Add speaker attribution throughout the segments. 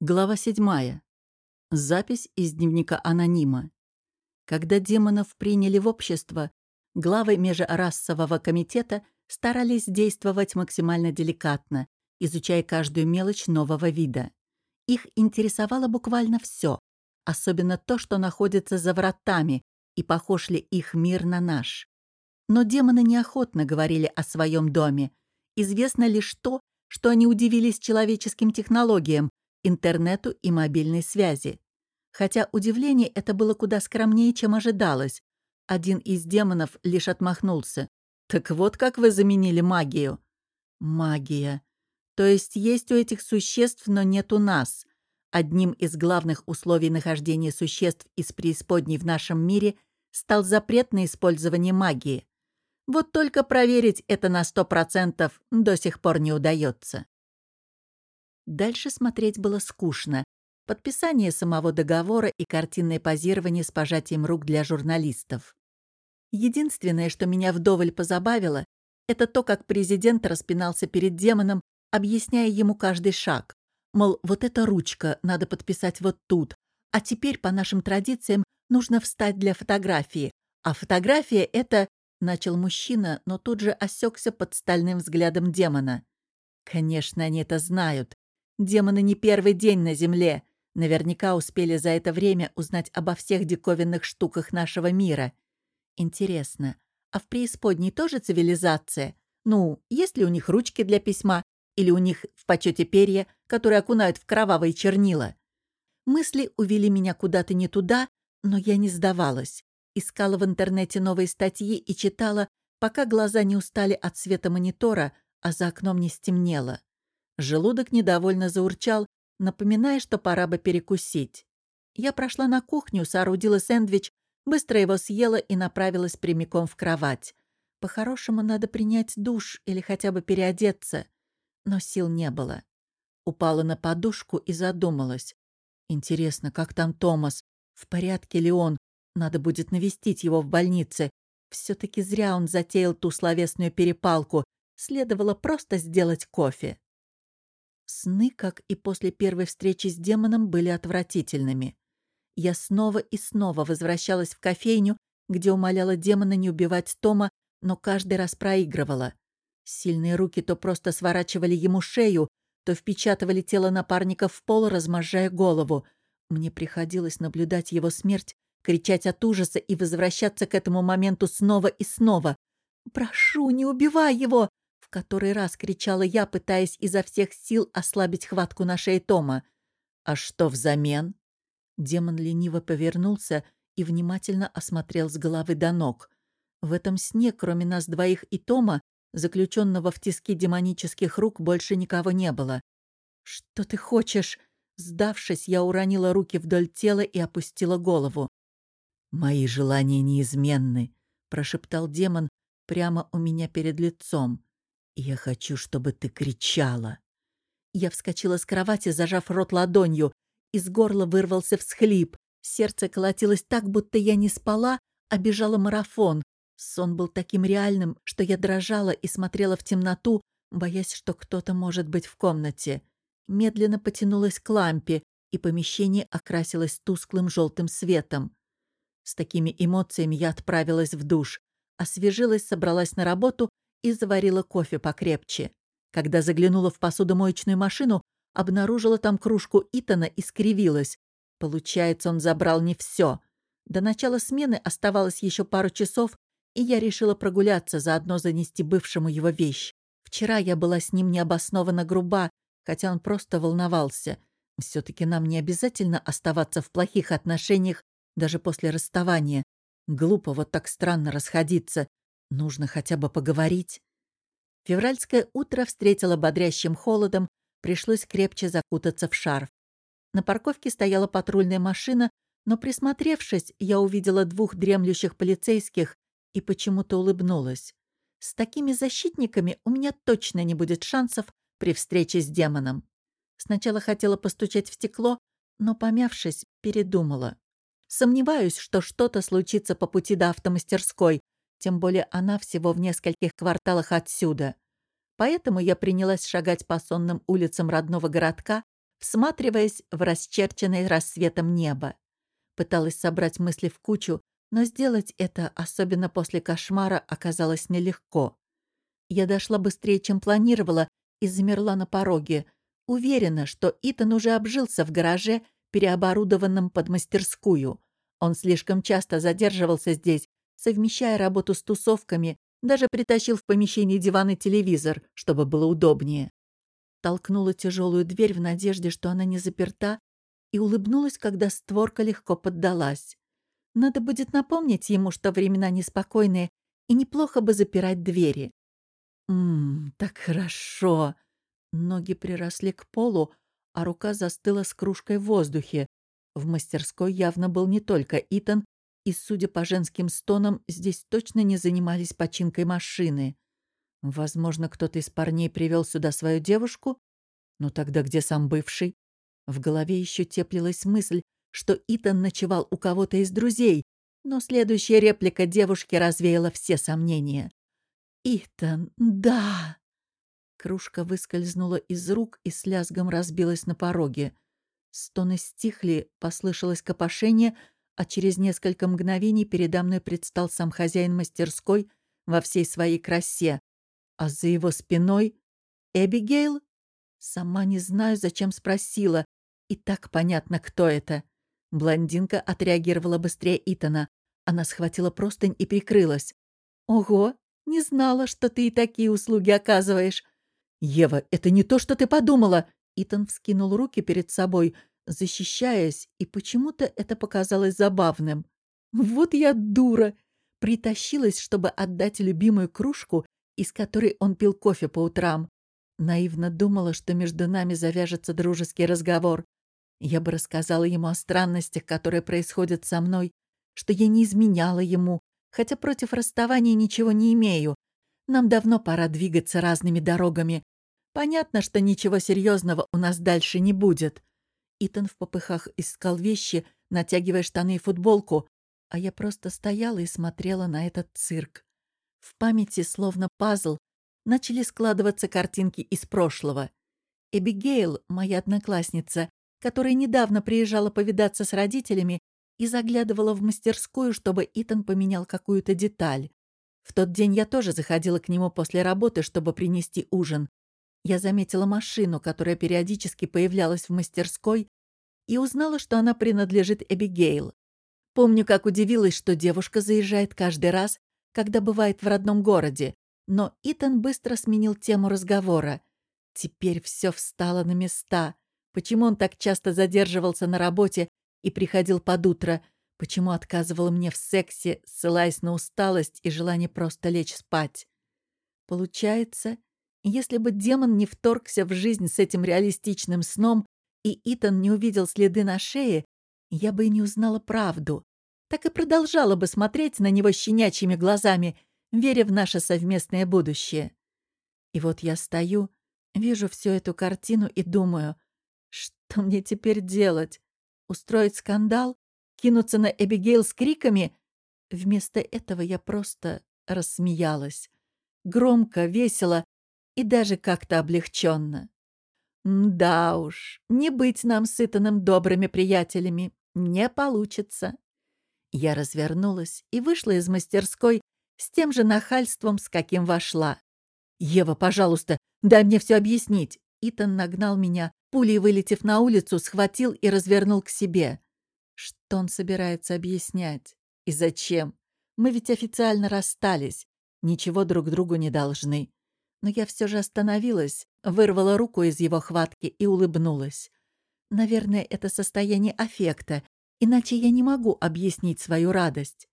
Speaker 1: Глава 7. Запись из дневника анонима. Когда демонов приняли в общество, главы межрасового комитета старались действовать максимально деликатно, изучая каждую мелочь нового вида. Их интересовало буквально все, особенно то, что находится за вратами, и похож ли их мир на наш. Но демоны неохотно говорили о своем доме. Известно лишь то, что они удивились человеческим технологиям, интернету и мобильной связи. Хотя удивление это было куда скромнее, чем ожидалось. Один из демонов лишь отмахнулся. «Так вот как вы заменили магию». «Магия. То есть есть у этих существ, но нет у нас. Одним из главных условий нахождения существ из преисподней в нашем мире стал запрет на использование магии. Вот только проверить это на сто процентов до сих пор не удается. Дальше смотреть было скучно. Подписание самого договора и картинное позирование с пожатием рук для журналистов. Единственное, что меня вдоволь позабавило, это то, как президент распинался перед демоном, объясняя ему каждый шаг. Мол, вот эта ручка надо подписать вот тут, а теперь, по нашим традициям, нужно встать для фотографии. А фотография — это... Начал мужчина, но тут же осекся под стальным взглядом демона. Конечно, они это знают. Демоны не первый день на Земле. Наверняка успели за это время узнать обо всех диковинных штуках нашего мира. Интересно, а в преисподней тоже цивилизация? Ну, есть ли у них ручки для письма? Или у них в почете перья, которые окунают в кровавые чернила? Мысли увели меня куда-то не туда, но я не сдавалась. Искала в интернете новые статьи и читала, пока глаза не устали от света монитора, а за окном не стемнело. Желудок недовольно заурчал, напоминая, что пора бы перекусить. Я прошла на кухню, соорудила сэндвич, быстро его съела и направилась прямиком в кровать. По-хорошему надо принять душ или хотя бы переодеться. Но сил не было. Упала на подушку и задумалась. Интересно, как там Томас? В порядке ли он? Надо будет навестить его в больнице. Все-таки зря он затеял ту словесную перепалку. Следовало просто сделать кофе. Сны, как и после первой встречи с демоном, были отвратительными. Я снова и снова возвращалась в кофейню, где умоляла демона не убивать Тома, но каждый раз проигрывала. Сильные руки то просто сворачивали ему шею, то впечатывали тело напарника в пол, размозжая голову. Мне приходилось наблюдать его смерть, кричать от ужаса и возвращаться к этому моменту снова и снова. «Прошу, не убивай его!» В который раз кричала я, пытаясь изо всех сил ослабить хватку на шее Тома. «А что взамен?» Демон лениво повернулся и внимательно осмотрел с головы до ног. В этом сне, кроме нас двоих и Тома, заключенного в тиски демонических рук, больше никого не было. «Что ты хочешь?» Сдавшись, я уронила руки вдоль тела и опустила голову. «Мои желания неизменны», — прошептал демон прямо у меня перед лицом. «Я хочу, чтобы ты кричала». Я вскочила с кровати, зажав рот ладонью. Из горла вырвался всхлип. Сердце колотилось так, будто я не спала, а бежала марафон. Сон был таким реальным, что я дрожала и смотрела в темноту, боясь, что кто-то может быть в комнате. Медленно потянулась к лампе, и помещение окрасилось тусклым желтым светом. С такими эмоциями я отправилась в душ. Освежилась, собралась на работу и заварила кофе покрепче. Когда заглянула в посудомоечную машину, обнаружила там кружку Итана и скривилась. Получается, он забрал не все. До начала смены оставалось еще пару часов, и я решила прогуляться, заодно занести бывшему его вещь. Вчера я была с ним необоснованно груба, хотя он просто волновался. Все-таки нам не обязательно оставаться в плохих отношениях даже после расставания. Глупо вот так странно расходиться. Нужно хотя бы поговорить. Февральское утро встретило бодрящим холодом, пришлось крепче закутаться в шарф. На парковке стояла патрульная машина, но, присмотревшись, я увидела двух дремлющих полицейских и почему-то улыбнулась. С такими защитниками у меня точно не будет шансов при встрече с демоном. Сначала хотела постучать в стекло, но, помявшись, передумала. Сомневаюсь, что что-то случится по пути до автомастерской, тем более она всего в нескольких кварталах отсюда. Поэтому я принялась шагать по сонным улицам родного городка, всматриваясь в расчерченное рассветом небо. Пыталась собрать мысли в кучу, но сделать это, особенно после кошмара, оказалось нелегко. Я дошла быстрее, чем планировала, и замерла на пороге. Уверена, что Итан уже обжился в гараже, переоборудованном под мастерскую. Он слишком часто задерживался здесь, совмещая работу с тусовками, даже притащил в помещение диван и телевизор, чтобы было удобнее. Толкнула тяжелую дверь в надежде, что она не заперта, и улыбнулась, когда створка легко поддалась. Надо будет напомнить ему, что времена неспокойные, и неплохо бы запирать двери. Ммм, так хорошо. Ноги приросли к полу, а рука застыла с кружкой в воздухе. В мастерской явно был не только Итан, и, судя по женским стонам, здесь точно не занимались починкой машины. Возможно, кто-то из парней привел сюда свою девушку? Ну тогда где сам бывший? В голове еще теплилась мысль, что Итан ночевал у кого-то из друзей, но следующая реплика девушки развеяла все сомнения. «Итан, да!» Кружка выскользнула из рук и с лязгом разбилась на пороге. Стоны стихли, послышалось копошение, а через несколько мгновений передо мной предстал сам хозяин мастерской во всей своей красе, а за его спиной — Эбигейл? Сама не знаю, зачем спросила, и так понятно, кто это. Блондинка отреагировала быстрее Итана. Она схватила простынь и прикрылась. «Ого, не знала, что ты и такие услуги оказываешь». «Ева, это не то, что ты подумала!» Итан вскинул руки перед собой, защищаясь, и почему-то это показалось забавным. «Вот я дура!» Притащилась, чтобы отдать любимую кружку, из которой он пил кофе по утрам. Наивно думала, что между нами завяжется дружеский разговор. Я бы рассказала ему о странностях, которые происходят со мной, что я не изменяла ему, хотя против расставания ничего не имею. Нам давно пора двигаться разными дорогами. Понятно, что ничего серьезного у нас дальше не будет. Итан в попыхах искал вещи, натягивая штаны и футболку, а я просто стояла и смотрела на этот цирк. В памяти, словно пазл, начали складываться картинки из прошлого. Эбигейл, моя одноклассница, которая недавно приезжала повидаться с родителями и заглядывала в мастерскую, чтобы Итан поменял какую-то деталь. В тот день я тоже заходила к нему после работы, чтобы принести ужин. Я заметила машину, которая периодически появлялась в мастерской, и узнала, что она принадлежит Эбигейл. Помню, как удивилась, что девушка заезжает каждый раз, когда бывает в родном городе, но Итан быстро сменил тему разговора. Теперь все встало на места — Почему он так часто задерживался на работе и приходил под утро? Почему отказывал мне в сексе, ссылаясь на усталость и желание просто лечь спать? Получается, если бы демон не вторгся в жизнь с этим реалистичным сном, и Итан не увидел следы на шее, я бы и не узнала правду. Так и продолжала бы смотреть на него щенячьими глазами, веря в наше совместное будущее. И вот я стою, вижу всю эту картину и думаю — что мне теперь делать? Устроить скандал? Кинуться на Эбигейл с криками? Вместо этого я просто рассмеялась. Громко, весело и даже как-то облегченно. Да уж, не быть нам сытанным добрыми приятелями. Не получится. Я развернулась и вышла из мастерской с тем же нахальством, с каким вошла. «Ева, пожалуйста, дай мне все объяснить!» Итан нагнал меня, пулей вылетев на улицу, схватил и развернул к себе. Что он собирается объяснять? И зачем? Мы ведь официально расстались. Ничего друг другу не должны. Но я все же остановилась, вырвала руку из его хватки и улыбнулась. Наверное, это состояние аффекта, иначе я не могу объяснить свою радость.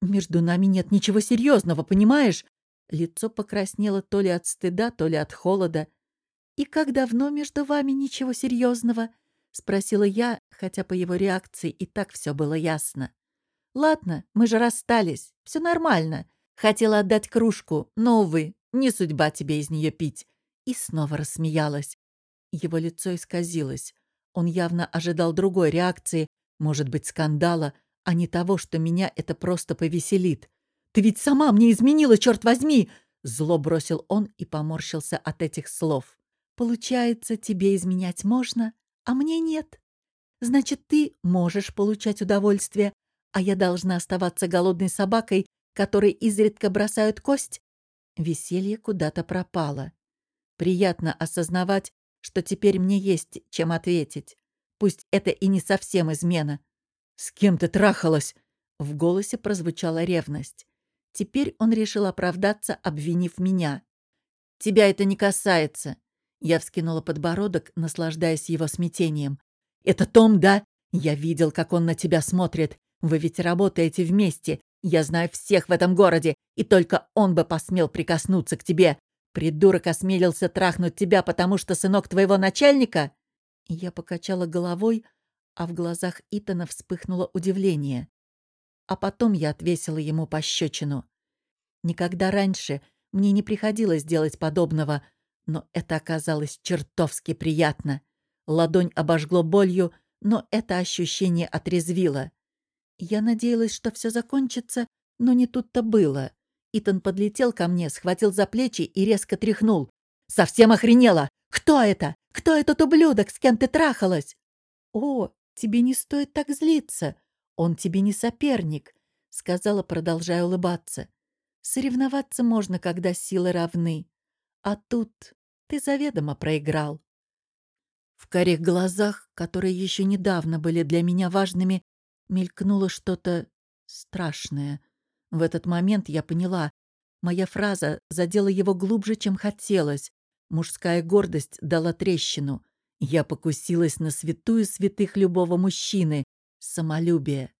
Speaker 1: Между нами нет ничего серьезного, понимаешь? Лицо покраснело то ли от стыда, то ли от холода. «И как давно между вами ничего серьезного?» — спросила я, хотя по его реакции и так все было ясно. «Ладно, мы же расстались, все нормально. Хотела отдать кружку, но, увы, не судьба тебе из нее пить». И снова рассмеялась. Его лицо исказилось. Он явно ожидал другой реакции, может быть, скандала, а не того, что меня это просто повеселит. «Ты ведь сама мне изменила, черт возьми!» Зло бросил он и поморщился от этих слов. Получается, тебе изменять можно, а мне нет. Значит, ты можешь получать удовольствие, а я должна оставаться голодной собакой, которой изредка бросают кость? Веселье куда-то пропало. Приятно осознавать, что теперь мне есть чем ответить. Пусть это и не совсем измена. «С кем ты трахалась?» В голосе прозвучала ревность. Теперь он решил оправдаться, обвинив меня. «Тебя это не касается». Я вскинула подбородок, наслаждаясь его смятением. «Это Том, да? Я видел, как он на тебя смотрит. Вы ведь работаете вместе. Я знаю всех в этом городе, и только он бы посмел прикоснуться к тебе. Придурок осмелился трахнуть тебя, потому что сынок твоего начальника?» Я покачала головой, а в глазах Итана вспыхнуло удивление. А потом я отвесила ему пощечину. Никогда раньше мне не приходилось делать подобного, но это оказалось чертовски приятно. Ладонь обожгло болью, но это ощущение отрезвило. Я надеялась, что все закончится, но не тут-то было. Итан подлетел ко мне, схватил за плечи и резко тряхнул. «Совсем охренела! Кто это? Кто этот ублюдок, с кем ты трахалась?» «О, тебе не стоит так злиться. Он тебе не соперник», — сказала, продолжая улыбаться. «Соревноваться можно, когда силы равны. А тут ты заведомо проиграл». В корих глазах, которые еще недавно были для меня важными, мелькнуло что-то страшное. В этот момент я поняла, моя фраза задела его глубже, чем хотелось. Мужская гордость дала трещину. Я покусилась на святую святых любого мужчины — самолюбие.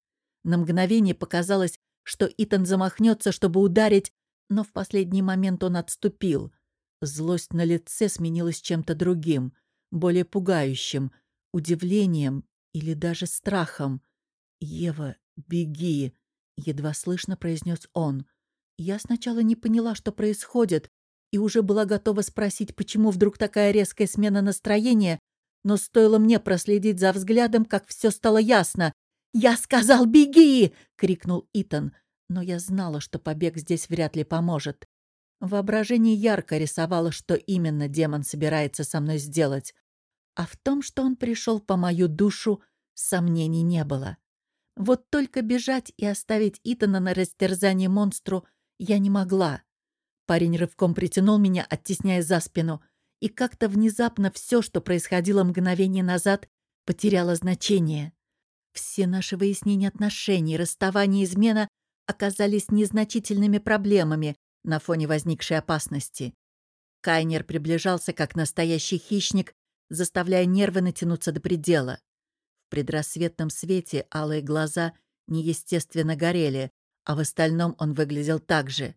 Speaker 1: На мгновение показалось, что Итан замахнется, чтобы ударить, но в последний момент он отступил. Злость на лице сменилась чем-то другим — более пугающим, удивлением или даже страхом. «Ева, беги!» — едва слышно произнес он. Я сначала не поняла, что происходит, и уже была готова спросить, почему вдруг такая резкая смена настроения, но стоило мне проследить за взглядом, как все стало ясно. «Я сказал, беги!» — крикнул Итан, но я знала, что побег здесь вряд ли поможет. Воображение ярко рисовало, что именно демон собирается со мной сделать. А в том, что он пришел по мою душу, сомнений не было. Вот только бежать и оставить Итана на растерзание монстру я не могла. Парень рывком притянул меня, оттесняя за спину, и как-то внезапно все, что происходило мгновение назад, потеряло значение. Все наши выяснения отношений, расставание, измена оказались незначительными проблемами, на фоне возникшей опасности. Кайнер приближался как настоящий хищник, заставляя нервы натянуться до предела. Предрассветном свете алые глаза неестественно горели, а в остальном он выглядел так же.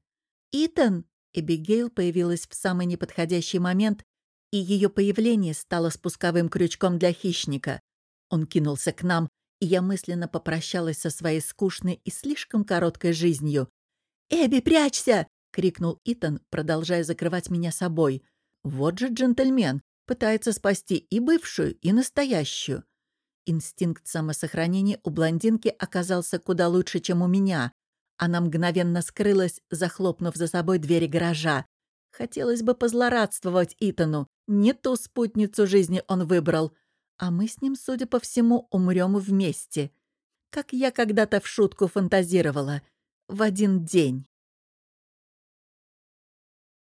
Speaker 1: «Итан!» Эбигейл появилась в самый неподходящий момент, и ее появление стало спусковым крючком для хищника. Он кинулся к нам, и я мысленно попрощалась со своей скучной и слишком короткой жизнью. «Эбби, прячься!» — крикнул Итан, продолжая закрывать меня собой. «Вот же джентльмен! Пытается спасти и бывшую, и настоящую!» Инстинкт самосохранения у блондинки оказался куда лучше, чем у меня. Она мгновенно скрылась, захлопнув за собой двери гаража. Хотелось бы позлорадствовать Итану. Не ту спутницу жизни он выбрал. А мы с ним, судя по всему, умрем вместе. Как я когда-то в шутку фантазировала. В один день.